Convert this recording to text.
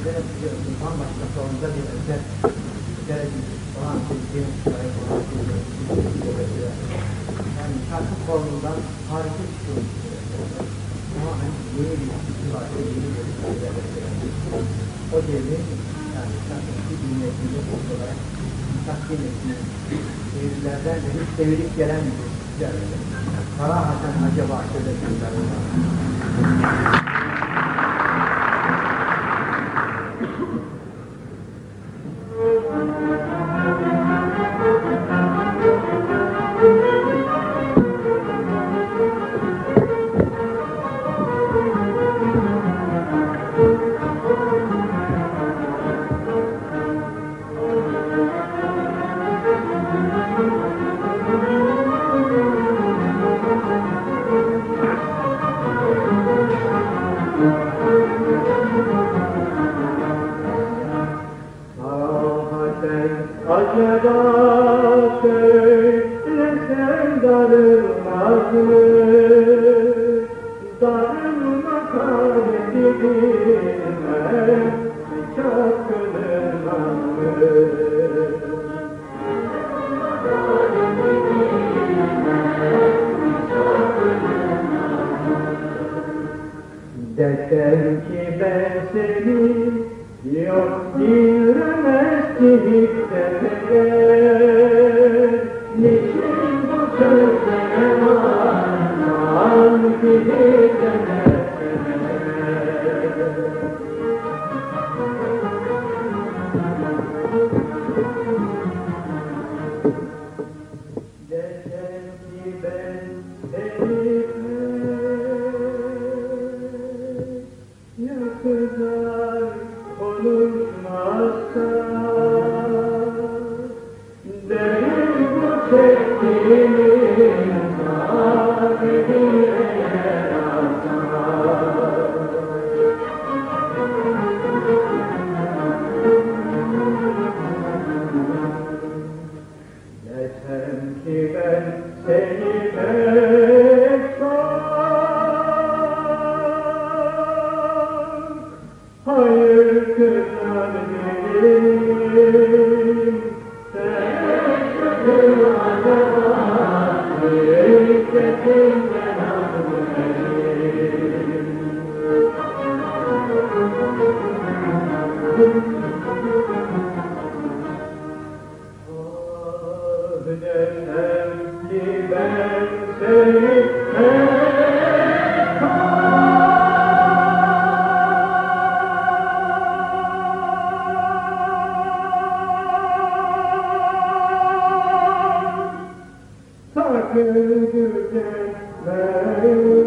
bambaşka formda bir eser dergi olan bir sahip olan bir yani şarkı formundan harika çıkıyor. Tamamen yeni bir fikri var, yeni bir fikri O devrin yani şarkı dinlediğinde bu olarak takdim ettiği şehirlerden de hiç devirip gelen bir fikri Sarahaten acaba şöyle şeyler var. Sarahaten Desem ki ben seni Yok bir ömür gibi Amen. Thank you.